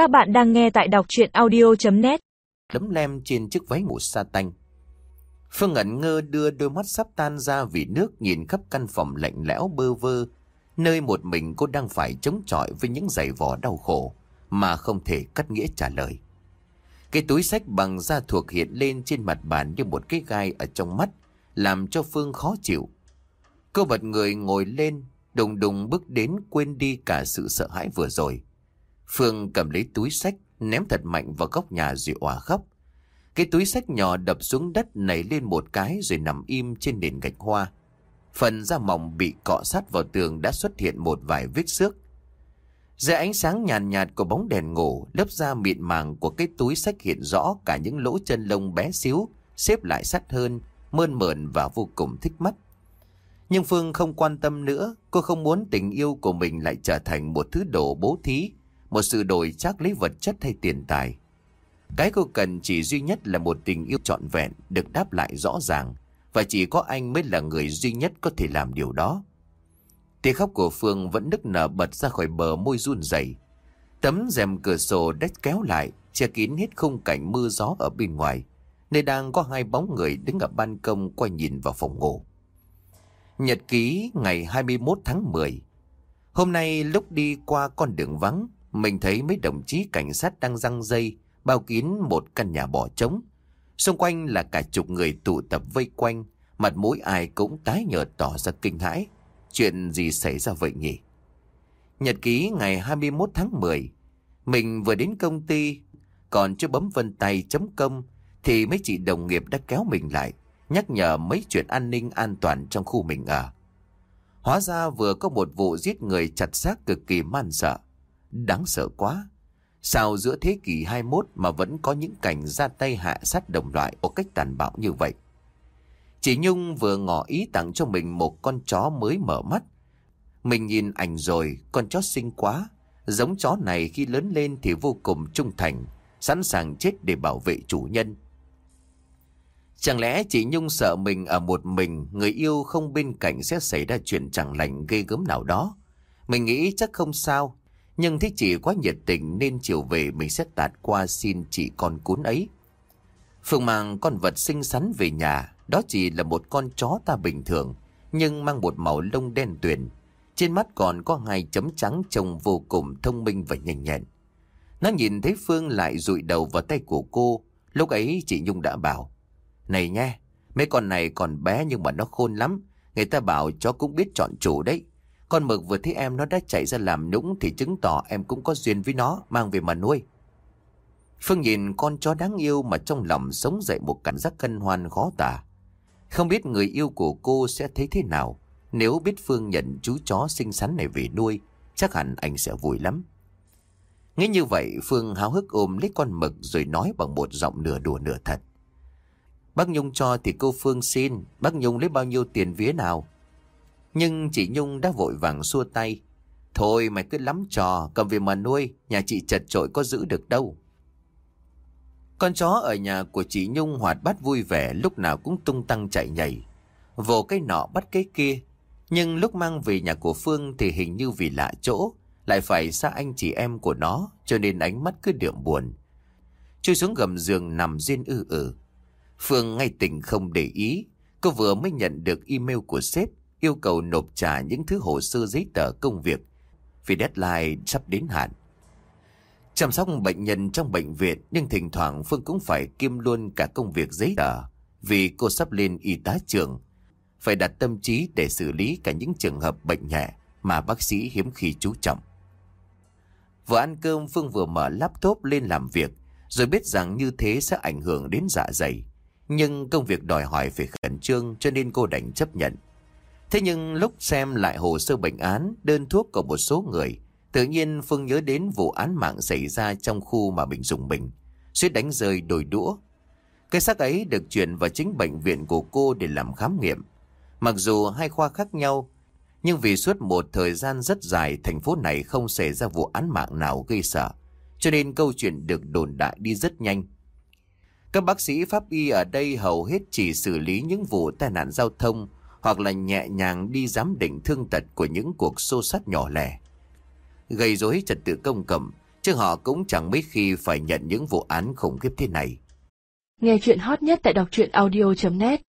Các bạn đang nghe tại đọc chuyện audio.net Đấm lem trên chiếc váy ngủ sa tanh. Phương ngẩn ngơ đưa đôi mắt sắp tan ra vì nước nhìn khắp căn phòng lạnh lẽo bơ vơ, nơi một mình cô đang phải chống chọi với những giày vò đau khổ mà không thể cắt nghĩa trả lời. Cái túi sách bằng da thuộc hiện lên trên mặt bàn như một cái gai ở trong mắt, làm cho Phương khó chịu. Cô bật người ngồi lên, đùng đùng bước đến quên đi cả sự sợ hãi vừa rồi. Phương cầm lấy túi sách, ném thật mạnh vào góc nhà rồi òa khóc. Cái túi sách nhỏ đập xuống đất nảy lên một cái rồi nằm im trên nền gạch hoa. Phần da mỏng bị cọ sát vào tường đã xuất hiện một vài vết xước. Dưới ánh sáng nhàn nhạt, nhạt của bóng đèn ngủ, lớp da mịn màng của cái túi sách hiện rõ cả những lỗ chân lông bé xíu, xếp lại sát hơn, mơn mởn và vô cùng thích mắt. Nhưng Phương không quan tâm nữa, cô không muốn tình yêu của mình lại trở thành một thứ đồ bố thí, một sự đổi chắc lấy vật chất hay tiền tài. Cái cô cần chỉ duy nhất là một tình yêu trọn vẹn, được đáp lại rõ ràng, và chỉ có anh mới là người duy nhất có thể làm điều đó. Tiếng khóc của Phương vẫn nức nở bật ra khỏi bờ môi run rẩy. Tấm rèm cửa sổ đất kéo lại, che kín hết khung cảnh mưa gió ở bên ngoài, nơi đang có hai bóng người đứng ở ban công quay nhìn vào phòng ngủ. Nhật ký ngày 21 tháng 10 Hôm nay lúc đi qua con đường vắng, mình thấy mấy đồng chí cảnh sát đang răng dây, bao kín một căn nhà bỏ trống. Xung quanh là cả chục người tụ tập vây quanh, mặt mũi ai cũng tái nhợt tỏ ra kinh hãi. Chuyện gì xảy ra vậy nhỉ? Nhật ký ngày 21 tháng 10 Mình vừa đến công ty Còn chưa bấm vân tay chấm công Thì mấy chị đồng nghiệp đã kéo mình lại Nhắc nhở mấy chuyện an ninh an toàn trong khu mình ở Hóa ra vừa có một vụ giết người chặt xác cực kỳ man sợ Đáng sợ quá Sao giữa thế kỷ 21 mà vẫn có những cảnh ra tay hạ sát đồng loại một cách tàn bạo như vậy Chị Nhung vừa ngỏ ý tặng cho mình một con chó mới mở mắt. Mình nhìn ảnh rồi, con chó xinh quá. Giống chó này khi lớn lên thì vô cùng trung thành, sẵn sàng chết để bảo vệ chủ nhân. Chẳng lẽ chị Nhung sợ mình ở một mình, người yêu không bên cạnh sẽ xảy ra chuyện chẳng lành ghê gớm nào đó. Mình nghĩ chắc không sao, nhưng thấy chị quá nhiệt tình nên chiều về mình sẽ tạt qua xin chị con cún ấy. Phương mang con vật xinh xắn về nhà, đó chỉ là một con chó ta bình thường, nhưng mang một màu lông đen tuyền. Trên mắt còn có hai chấm trắng trông vô cùng thông minh và nhanh nhẹn. Nó nhìn thấy Phương lại rụi đầu vào tay của cô. Lúc ấy chị Nhung đã bảo. Này nha, mấy con này còn bé nhưng mà nó khôn lắm. Người ta bảo chó cũng biết chọn chủ đấy. Con mực vừa thấy em nó đã chạy ra làm nũng thì chứng tỏ em cũng có duyên với nó, mang về mà nuôi. Phương nhìn con chó đáng yêu mà trong lòng sống dậy một cảm giác cân hoan khó tả. Không biết người yêu của cô sẽ thấy thế nào nếu biết Phương nhận chú chó xinh xắn này về nuôi, chắc hẳn anh sẽ vui lắm. Nghĩ như vậy Phương háo hức ôm lấy con mực rồi nói bằng một giọng nửa đùa nửa thật. Bác Nhung cho thì cô Phương xin, bác Nhung lấy bao nhiêu tiền vía nào? Nhưng chị Nhung đã vội vàng xua tay. Thôi mày cứ lắm trò, cầm về mà nuôi, nhà chị chật trội có giữ được đâu. Con chó ở nhà của chị Nhung hoạt bát vui vẻ lúc nào cũng tung tăng chạy nhảy. Vồ cái nọ bắt cái kia. Nhưng lúc mang về nhà của Phương thì hình như vì lạ chỗ. Lại phải xa anh chị em của nó cho nên ánh mắt cứ đượm buồn. Chui xuống gầm giường nằm riêng ư ử. Phương ngay tình không để ý. Cô vừa mới nhận được email của sếp yêu cầu nộp trả những thứ hồ sơ giấy tờ công việc, vì deadline sắp đến hạn. Chăm sóc bệnh nhân trong bệnh viện, nhưng thỉnh thoảng Phương cũng phải kiêm luôn cả công việc giấy tờ, vì cô sắp lên y tá trưởng. Phải đặt tâm trí để xử lý cả những trường hợp bệnh nhẹ mà bác sĩ hiếm khi chú trọng. Vừa ăn cơm, Phương vừa mở laptop lên làm việc, rồi biết rằng như thế sẽ ảnh hưởng đến dạ dày. Nhưng công việc đòi hỏi phải khẩn trương cho nên cô đành chấp nhận. Thế nhưng lúc xem lại hồ sơ bệnh án, đơn thuốc của một số người Tự nhiên Phương nhớ đến vụ án mạng xảy ra trong khu mà mình dùng mình. Suýt đánh rơi đồi đũa. Cái xác ấy được chuyển vào chính bệnh viện của cô để làm khám nghiệm. Mặc dù hai khoa khác nhau, nhưng vì suốt một thời gian rất dài thành phố này không xảy ra vụ án mạng nào gây sợ. Cho nên câu chuyện được đồn đại đi rất nhanh. Các bác sĩ pháp y ở đây hầu hết chỉ xử lý những vụ tai nạn giao thông hoặc là nhẹ nhàng đi giám định thương tật của những cuộc xô sát nhỏ lẻ gây rối trật tự công cộng, chứ họ cũng chẳng mấy khi phải nhận những vụ án khủng khiếp thế này. Nghe chuyện hot nhất tại đọc truyện audio.net